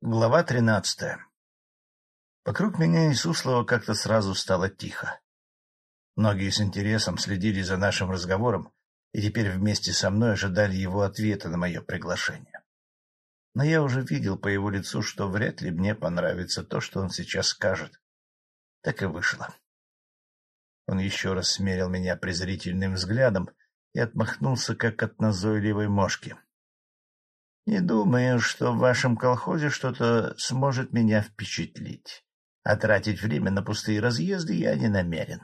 Глава тринадцатая Вокруг меня и Суслова как-то сразу стало тихо. Многие с интересом следили за нашим разговором и теперь вместе со мной ожидали его ответа на мое приглашение. Но я уже видел по его лицу, что вряд ли мне понравится то, что он сейчас скажет. Так и вышло. Он еще раз смерил меня презрительным взглядом и отмахнулся, как от назойливой мошки. — не думаю, что в вашем колхозе что-то сможет меня впечатлить. А тратить время на пустые разъезды я не намерен.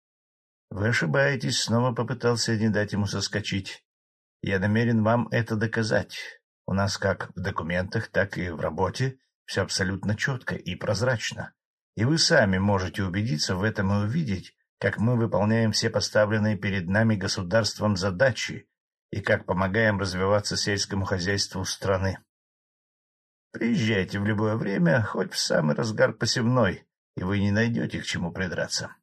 — Вы ошибаетесь, — снова попытался не дать ему соскочить. — Я намерен вам это доказать. У нас как в документах, так и в работе все абсолютно четко и прозрачно. И вы сами можете убедиться в этом и увидеть, как мы выполняем все поставленные перед нами государством задачи, и как помогаем развиваться сельскому хозяйству страны. Приезжайте в любое время, хоть в самый разгар посевной, и вы не найдете к чему придраться.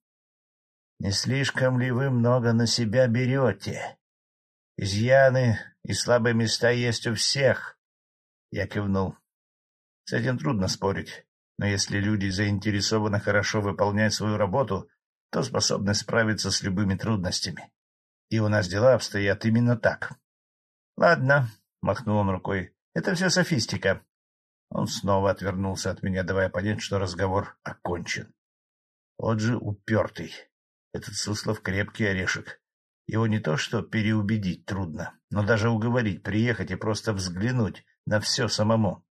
Не слишком ли вы много на себя берете? Изъяны и слабые места есть у всех. Я кивнул. С этим трудно спорить, но если люди заинтересованы хорошо выполнять свою работу, то способны справиться с любыми трудностями и у нас дела обстоят именно так. — Ладно, — махнул он рукой, — это все софистика. Он снова отвернулся от меня, давая понять, что разговор окончен. Вот же упертый. Этот Суслов крепкий орешек. Его не то что переубедить трудно, но даже уговорить приехать и просто взглянуть на все самому.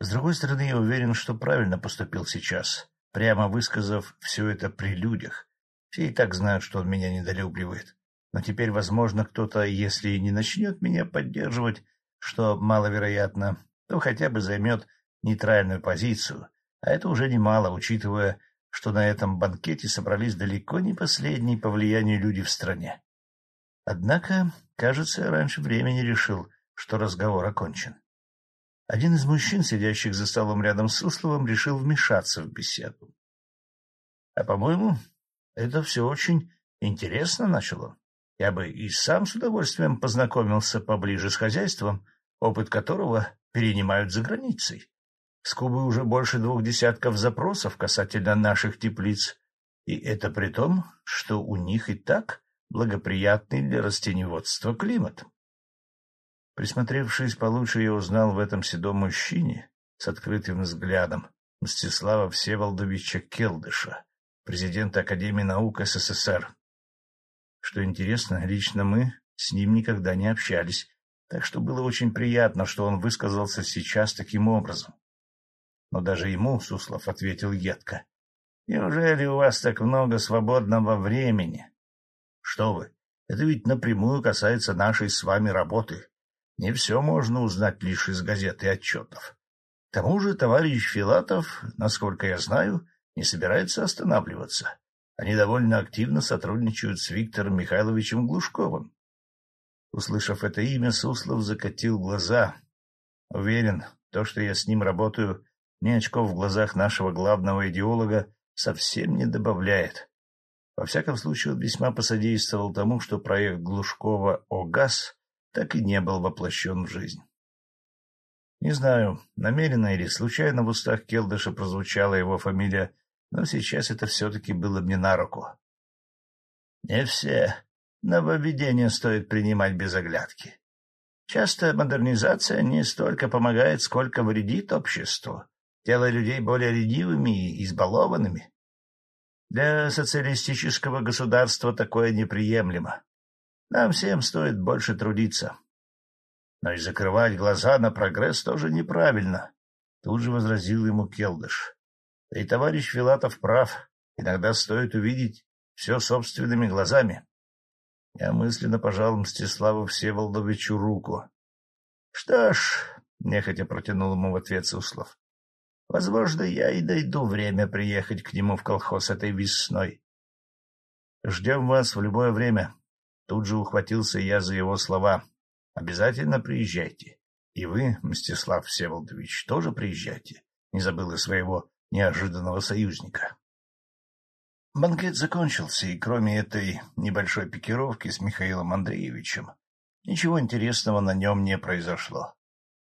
С другой стороны, я уверен, что правильно поступил сейчас, прямо высказав все это при людях, все и так знают, что он меня недолюбливает. Но теперь, возможно, кто-то, если и не начнет меня поддерживать, что маловероятно, то хотя бы займет нейтральную позицию, а это уже немало, учитывая, что на этом банкете собрались далеко не последние по влиянию люди в стране. Однако, кажется, раньше времени решил, что разговор окончен. Один из мужчин, сидящих за столом рядом с Сусловым, решил вмешаться в беседу. — А, по-моему, это все очень интересно, — начал он. Я бы и сам с удовольствием познакомился поближе с хозяйством, опыт которого перенимают за границей. С Кубы уже больше двух десятков запросов касательно наших теплиц, и это при том, что у них и так благоприятный для растеневодства климат. Присмотревшись получше, я узнал в этом седом мужчине с открытым взглядом Мстислава Всеволодовича Келдыша, президента Академии наук СССР. Что интересно, лично мы с ним никогда не общались, так что было очень приятно, что он высказался сейчас таким образом. Но даже ему Суслов ответил едко. — Неужели у вас так много свободного времени? — Что вы, это ведь напрямую касается нашей с вами работы. Не все можно узнать лишь из газет и отчетов. К тому же товарищ Филатов, насколько я знаю, не собирается останавливаться. Они довольно активно сотрудничают с Виктором Михайловичем Глушковым. Услышав это имя, Суслов закатил глаза. Уверен, то, что я с ним работаю, ни очков в глазах нашего главного идеолога совсем не добавляет. Во всяком случае, он весьма посодействовал тому, что проект Глушкова «О-ГАЗ» так и не был воплощен в жизнь. Не знаю, намеренно или случайно в устах Келдыша прозвучала его фамилия но сейчас это все-таки было мне на руку. Не все нововведения стоит принимать без оглядки. Часто модернизация не столько помогает, сколько вредит обществу, делая людей более ленивыми и избалованными. Для социалистического государства такое неприемлемо. Нам всем стоит больше трудиться. Но и закрывать глаза на прогресс тоже неправильно, — тут же возразил ему Келдыш. Да и товарищ Филатов прав. Иногда стоит увидеть все собственными глазами. Я мысленно пожал Мстиславу Всеволодовичу руку. — Что ж, — нехотя протянул ему в ответ Суслов, — возможно, я и дойду время приехать к нему в колхоз этой весной. — Ждем вас в любое время. Тут же ухватился я за его слова. — Обязательно приезжайте. И вы, Мстислав Всеволодович, тоже приезжайте. Не забыл и своего неожиданного союзника. Банкет закончился, и кроме этой небольшой пикировки с Михаилом Андреевичем, ничего интересного на нем не произошло.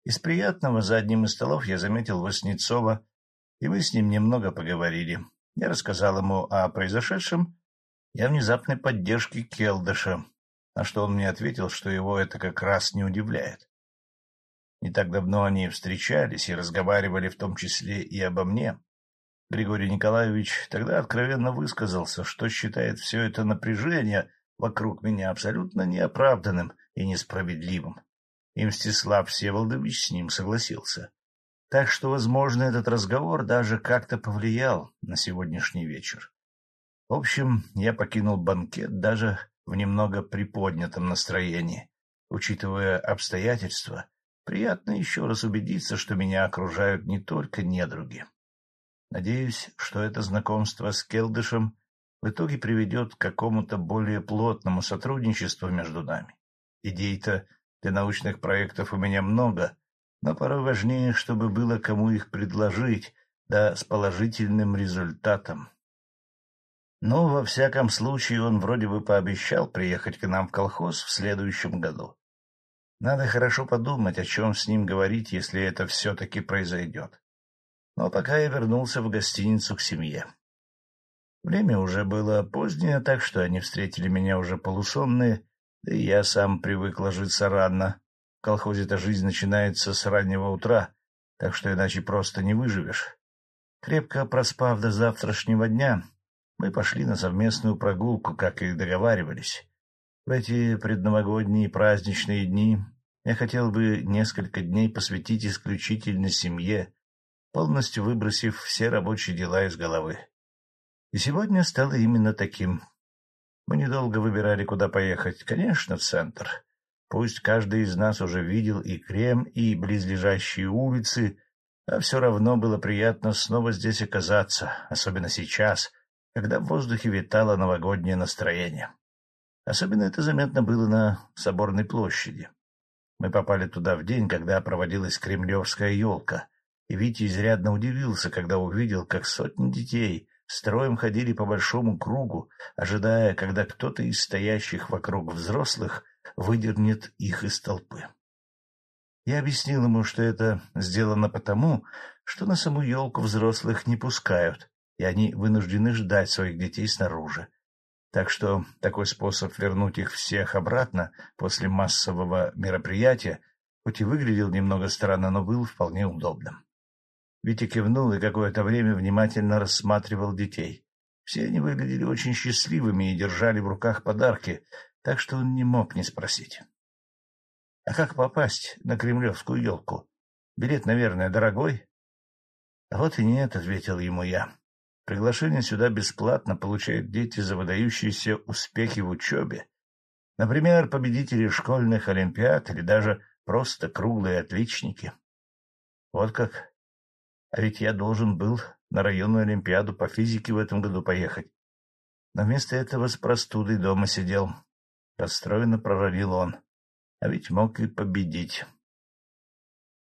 Из приятного за одним из столов я заметил Васнецова, и мы с ним немного поговорили. Я рассказал ему о произошедшем и о внезапной поддержке Келдыша, на что он мне ответил, что его это как раз не удивляет. Не так давно они встречались и разговаривали в том числе и обо мне. Григорий Николаевич тогда откровенно высказался, что считает все это напряжение вокруг меня абсолютно неоправданным и несправедливым. И Мстислав Всеволодович с ним согласился. Так что, возможно, этот разговор даже как-то повлиял на сегодняшний вечер. В общем, я покинул банкет даже в немного приподнятом настроении. Учитывая обстоятельства, приятно еще раз убедиться, что меня окружают не только недруги. Надеюсь, что это знакомство с Келдышем в итоге приведет к какому-то более плотному сотрудничеству между нами. Идей-то для научных проектов у меня много, но порой важнее, чтобы было кому их предложить, да с положительным результатом. Но, во всяком случае, он вроде бы пообещал приехать к нам в колхоз в следующем году. Надо хорошо подумать, о чем с ним говорить, если это все-таки произойдет. Но пока я вернулся в гостиницу к семье. Время уже было позднее, так что они встретили меня уже полусонные, да и я сам привык ложиться рано. В колхозе-то жизнь начинается с раннего утра, так что иначе просто не выживешь. Крепко проспав до завтрашнего дня, мы пошли на совместную прогулку, как и договаривались. В эти предновогодние праздничные дни я хотел бы несколько дней посвятить исключительно семье, полностью выбросив все рабочие дела из головы. И сегодня стало именно таким. Мы недолго выбирали, куда поехать. Конечно, в центр. Пусть каждый из нас уже видел и Крем, и близлежащие улицы, а все равно было приятно снова здесь оказаться, особенно сейчас, когда в воздухе витало новогоднее настроение. Особенно это заметно было на Соборной площади. Мы попали туда в день, когда проводилась кремлевская елка, и Витя изрядно удивился, когда увидел, как сотни детей строем ходили по большому кругу, ожидая, когда кто-то из стоящих вокруг взрослых выдернет их из толпы. Я объяснил ему, что это сделано потому, что на саму елку взрослых не пускают, и они вынуждены ждать своих детей снаружи. Так что такой способ вернуть их всех обратно после массового мероприятия, хоть и выглядел немного странно, но был вполне удобным. Витя кивнул и какое-то время внимательно рассматривал детей. Все они выглядели очень счастливыми и держали в руках подарки, так что он не мог не спросить. — А как попасть на кремлевскую елку? Билет, наверное, дорогой? — А вот и нет, — ответил ему я. Приглашение сюда бесплатно получают дети за выдающиеся успехи в учебе. Например, победители школьных олимпиад или даже просто круглые отличники. Вот как. А ведь я должен был на районную олимпиаду по физике в этом году поехать. Но вместо этого с простудой дома сидел. Расстроенно прородил он. А ведь мог и победить.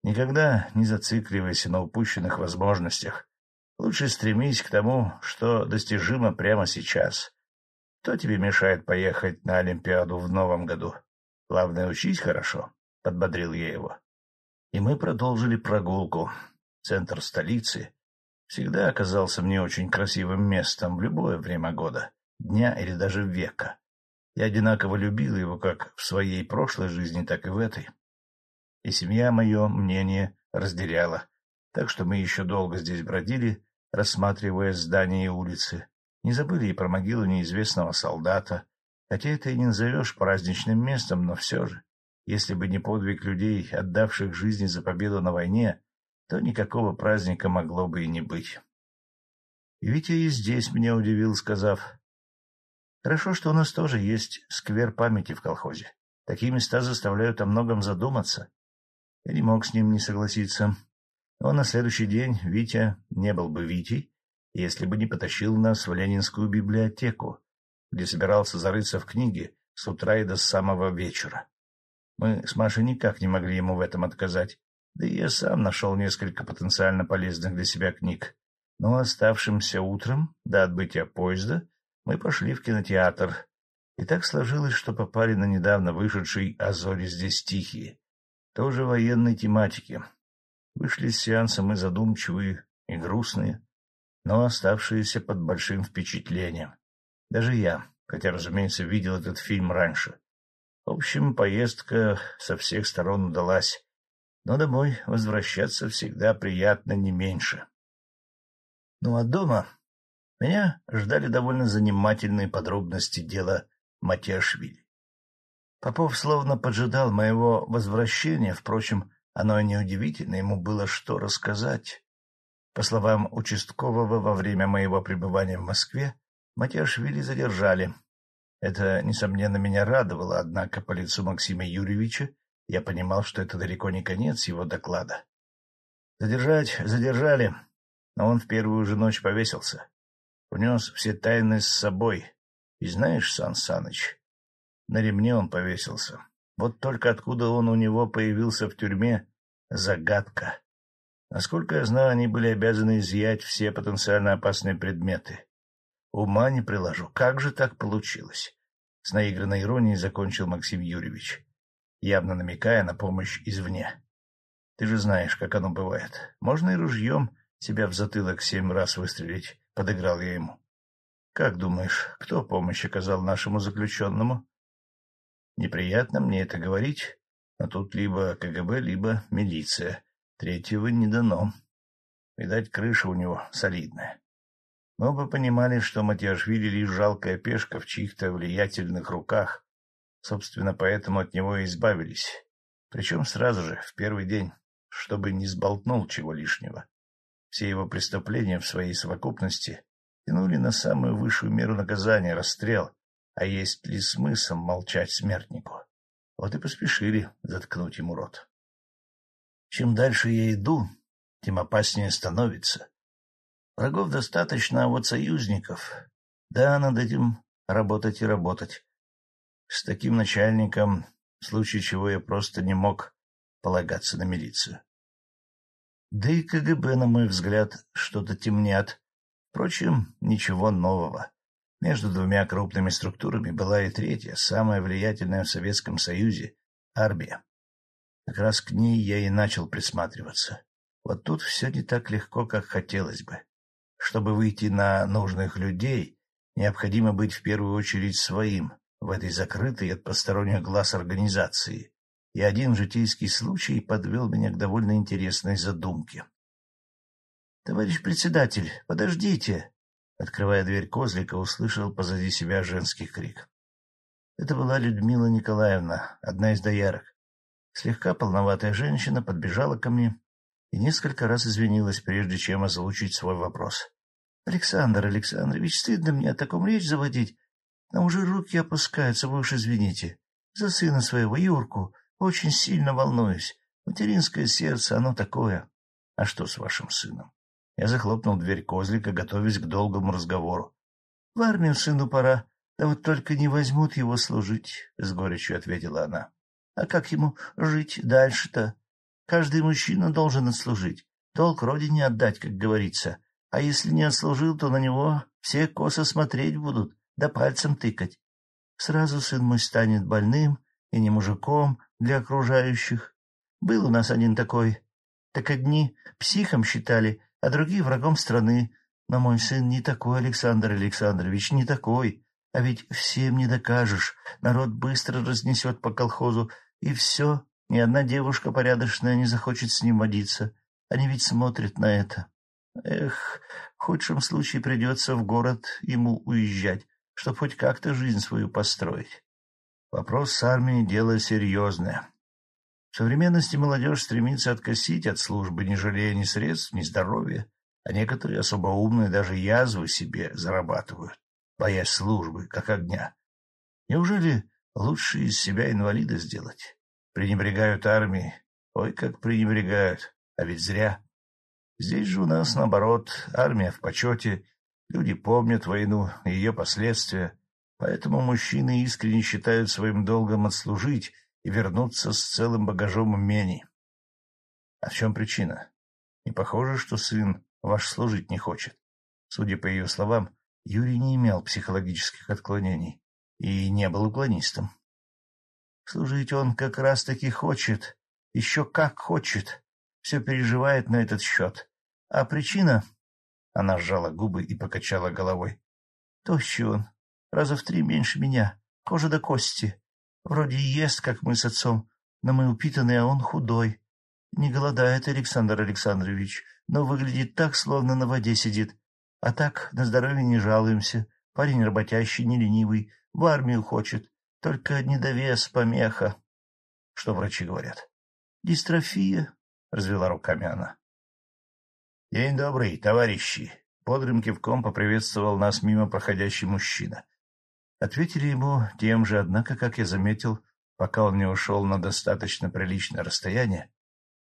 Никогда не зацикливайся на упущенных возможностях. Лучше стремись к тому, что достижимо прямо сейчас. Кто тебе мешает поехать на Олимпиаду в новом году? Главное, учись хорошо, — подбодрил я его. И мы продолжили прогулку. Центр столицы всегда оказался мне очень красивым местом в любое время года, дня или даже века. Я одинаково любил его как в своей прошлой жизни, так и в этой. И семья мое мнение разделяла, так что мы еще долго здесь бродили, рассматривая здания и улицы. Не забыли и про могилу неизвестного солдата, хотя это и не назовешь праздничным местом, но все же, если бы не подвиг людей, отдавших жизни за победу на войне, то никакого праздника могло бы и не быть. И Витя и здесь меня удивил, сказав, «Хорошо, что у нас тоже есть сквер памяти в колхозе. Такие места заставляют о многом задуматься». Я не мог с ним не согласиться. Но на следующий день Витя не был бы Витей, если бы не потащил нас в Ленинскую библиотеку, где собирался зарыться в книге с утра и до самого вечера. Мы с Машей никак не могли ему в этом отказать, да и я сам нашел несколько потенциально полезных для себя книг. Но оставшимся утром, до отбытия поезда, мы пошли в кинотеатр. И так сложилось, что попали на недавно вышедший «А зори здесь тихие», тоже военной тематики. Вышли с сеанса мы задумчивые и грустные, но оставшиеся под большим впечатлением. Даже я, хотя, разумеется, видел этот фильм раньше. В общем, поездка со всех сторон удалась, но домой возвращаться всегда приятно не меньше. Ну а дома меня ждали довольно занимательные подробности дела Матешвили. Попов словно поджидал моего возвращения, впрочем, оно неудивительно, ему было что рассказать. По словам участкового, во время моего пребывания в Москве Матяшвили задержали. Это, несомненно, меня радовало, однако по лицу Максима Юрьевича я понимал, что это далеко не конец его доклада. Задержать задержали, но он в первую же ночь повесился. Унес все тайны с собой. И знаешь, Сан Саныч, на ремне он повесился. Вот только откуда он у него появился в тюрьме — загадка. Насколько я знаю, они были обязаны изъять все потенциально опасные предметы. Ума не приложу. Как же так получилось? С наигранной иронией закончил Максим Юрьевич, явно намекая на помощь извне. Ты же знаешь, как оно бывает. Можно и ружьем себя в затылок семь раз выстрелить, — подыграл я ему. — Как думаешь, кто помощь оказал нашему заключенному? Неприятно мне это говорить, но тут либо КГБ, либо милиция. Третьего не дано. Видать, крыша у него солидная. Мы оба понимали, что Матиашвили лишь жалкая пешка в чьих-то влиятельных руках. Собственно, поэтому от него и избавились. Причем сразу же, в первый день, чтобы не сболтнул чего лишнего. Все его преступления в своей совокупности тянули на самую высшую меру наказания — расстрел. А есть ли смысл молчать смертнику? Вот и поспешили заткнуть ему рот. Чем дальше я иду, тем опаснее становится. Врагов достаточно, а вот союзников... Да, над этим работать и работать. С таким начальником, в случае чего я просто не мог полагаться на милицию. Да и КГБ, на мой взгляд, что-то темнят. Впрочем, ничего нового. Между двумя крупными структурами была и третья, самая влиятельная в Советском Союзе — армия. Как раз к ней я и начал присматриваться. Вот тут все не так легко, как хотелось бы. Чтобы выйти на нужных людей, необходимо быть в первую очередь своим в этой закрытой от посторонних глаз организации. И один житейский случай подвел меня к довольно интересной задумке. — Товарищ председатель, подождите! Открывая дверь козлика, услышал позади себя женский крик. Это была Людмила Николаевна, одна из доярок. Слегка полноватая женщина подбежала ко мне и несколько раз извинилась, прежде чем озвучить свой вопрос. — Александр Александрович, стыдно мне о таком речь заводить, но уже руки опускаются, вы уж извините. За сына своего, Юрку, очень сильно волнуюсь. Материнское сердце, оно такое. А что с вашим сыном? Я захлопнул дверь козлика, готовясь к долгому разговору. — В армию сыну пора, да вот только не возьмут его служить, — с горечью ответила она. — А как ему жить дальше-то? Каждый мужчина должен отслужить, долг родине отдать, как говорится. А если не отслужил, то на него все косо смотреть будут, да пальцем тыкать. Сразу сын мой станет больным и не мужиком для окружающих. Был у нас один такой. Так одни психом считали, а другие врагом страны. Но мой сын не такой, Александр Александрович, не такой. А ведь всем не докажешь. Народ быстро разнесет по колхозу, и все, ни одна девушка порядочная не захочет с ним водиться. Они ведь смотрят на это. Эх, в худшем случае придется в город ему уезжать, чтобы хоть как-то жизнь свою построить. Вопрос с армией — дело серьезное. В современности молодежь стремится откосить от службы, не жалея ни средств, ни здоровья, а некоторые особо умные даже язвы себе зарабатывают, боясь службы, как огня. Неужели лучше из себя инвалида сделать? Пренебрегают армией. Ой, как пренебрегают, а ведь зря. Здесь же у нас, наоборот, армия в почете, люди помнят войну и ее последствия, поэтому мужчины искренне считают своим долгом отслужить и вернуться с целым багажом умений. А в чем причина? Не похоже, что сын ваш служить не хочет. Судя по ее словам, Юрий не имел психологических отклонений и не был уклонистом. Служить он как раз-таки хочет, Еще как хочет. Все переживает на этот счет. А причина... Она сжала губы и покачала головой. Тощий он. Раза в три меньше меня. Кожа до кости. Вроде ест, как мы с отцом, но мы упитанные, а он худой. Не голодает Александр Александрович, но выглядит так, словно на воде сидит. А так на здоровье не жалуемся. Парень работящий, не ленивый, в армию хочет. Только недовес, помеха. Что врачи говорят? Дистрофия, — развела руками она. — День добрый, товарищи! — бодрым кивком поприветствовал нас мимо проходящий мужчина. Ответили ему тем же, однако, как я заметил, пока он не ушел на достаточно приличное расстояние,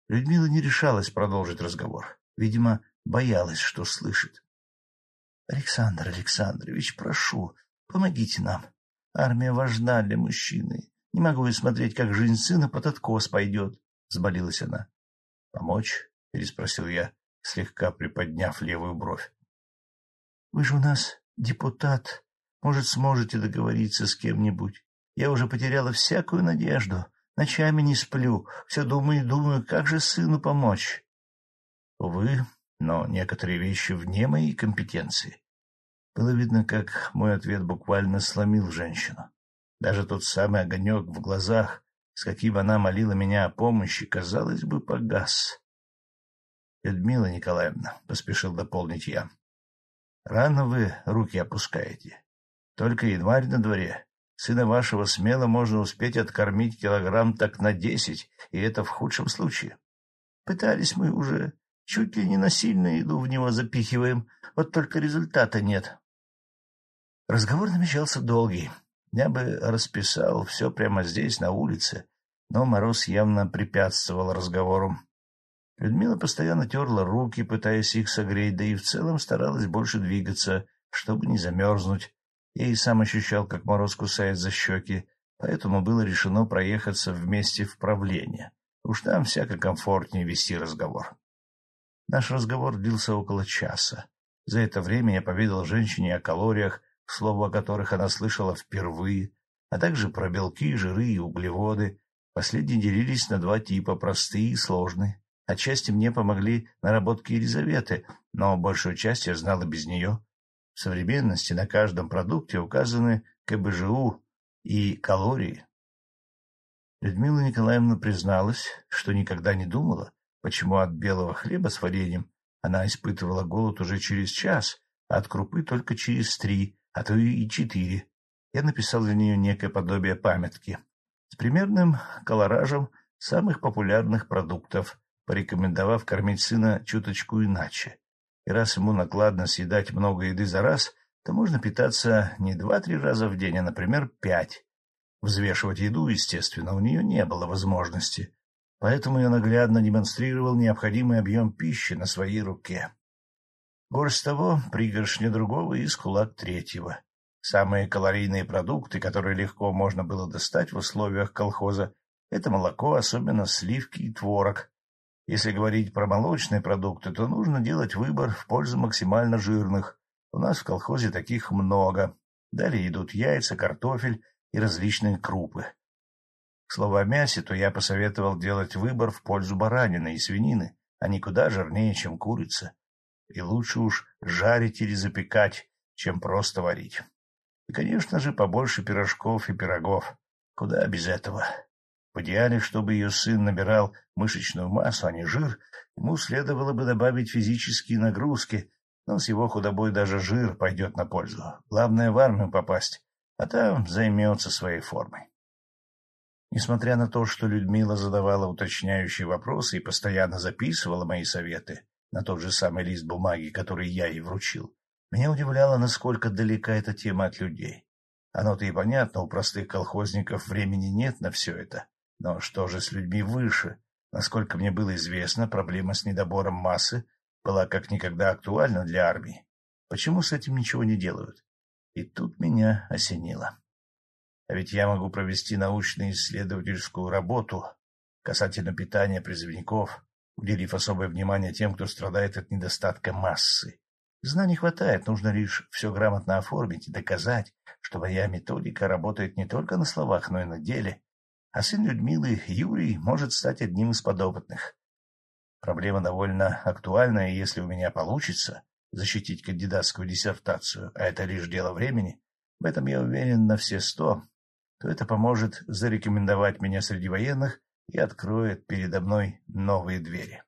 Людмила не решалась продолжить разговор. Видимо, боялась, что слышит. — Александр Александрович, прошу, помогите нам. Армия важна для мужчины. Не могу я смотреть, как жизнь сына под откос пойдет, — взболилась она. — Помочь? — переспросил я, слегка приподняв левую бровь. — Вы же у нас депутат. Может, сможете договориться с кем-нибудь. Я уже потеряла всякую надежду. Ночами не сплю, все думаю и думаю, как же сыну помочь. Увы, но некоторые вещи вне моей компетенции. Было видно, как мой ответ буквально сломил женщину. Даже тот самый огонек в глазах, с каким она молила меня о помощи, казалось бы, погас. — Людмила Николаевна, — поспешил дополнить я, — рано вы руки опускаете. Только январь на дворе. Сына вашего смело можно успеть откормить килограмм так на десять, и это в худшем случае. Пытались мы уже, чуть ли не насильно еду в него запихиваем, вот только результата нет. Разговор намечался долгий. Я бы расписал все прямо здесь, на улице, но мороз явно препятствовал разговору. Людмила постоянно терла руки, пытаясь их согреть, да и в целом старалась больше двигаться, чтобы не замерзнуть, я и сам ощущал, как мороз кусает за щеки, поэтому было решено проехаться вместе в правление. Уж там всяко комфортнее вести разговор. Наш разговор длился около часа. За это время я поведал женщине о калориях, слово о которых она слышала впервые, а также про белки, жиры и углеводы. Последние делились на два типа — простые и сложные. Отчасти мне помогли наработки Елизаветы, но большую часть я знал и без нее. В современности на каждом продукте указаны КБЖУ и калории. Людмила Николаевна призналась, что никогда не думала, почему от белого хлеба с вареньем она испытывала голод уже через час, а от крупы только через три, а то и четыре. Я написал для нее некое подобие памятки с примерным колоражем самых популярных продуктов, порекомендовав кормить сына чуточку иначе. И раз ему накладно съедать много еды за раз, то можно питаться не два-три раза в день, а, например, пять. Взвешивать еду, естественно, у нее не было возможности, поэтому я наглядно демонстрировал необходимый объем пищи на своей руке. Горсть того, пригоршня другого и кулак третьего. Самые калорийные продукты, которые легко можно было достать в условиях колхоза, это молоко, особенно сливки и творог, если говорить про молочные продукты, то нужно делать выбор в пользу максимально жирных. У нас в колхозе таких много. Далее идут яйца, картофель и различные крупы. К слову о мясе, то я посоветовал делать выбор в пользу баранины и свинины, они куда жирнее, чем курица. И лучше уж жарить или запекать, чем просто варить. И, конечно же, побольше пирожков и пирогов. Куда без этого? В идеале, чтобы ее сын набирал мышечную массу, а не жир, ему следовало бы добавить физические нагрузки, но с его худобой даже жир пойдет на пользу. Главное в армию попасть, а там займется своей формой. Несмотря на то, что Людмила задавала уточняющие вопросы и постоянно записывала мои советы на тот же самый лист бумаги, который я ей вручил, меня удивляло, насколько далека эта тема от людей. Оно-то и понятно, у простых колхозников времени нет на все это. Но что же с людьми выше? Насколько мне было известно, проблема с недобором массы была как никогда актуальна для армии. Почему с этим ничего не делают? И тут меня осенило. А ведь я могу провести научно-исследовательскую работу касательно питания призывников, уделив особое внимание тем, кто страдает от недостатка массы. Знаний хватает, нужно лишь все грамотно оформить и доказать, что моя методика работает не только на словах, но и на деле, а сын Людмилы, Юрий, может стать одним из подопытных. Проблема довольно актуальная, и если у меня получится защитить кандидатскую диссертацию, а это лишь дело времени, в этом я уверен на все сто, то это поможет зарекомендовать меня среди военных и откроет передо мной новые двери.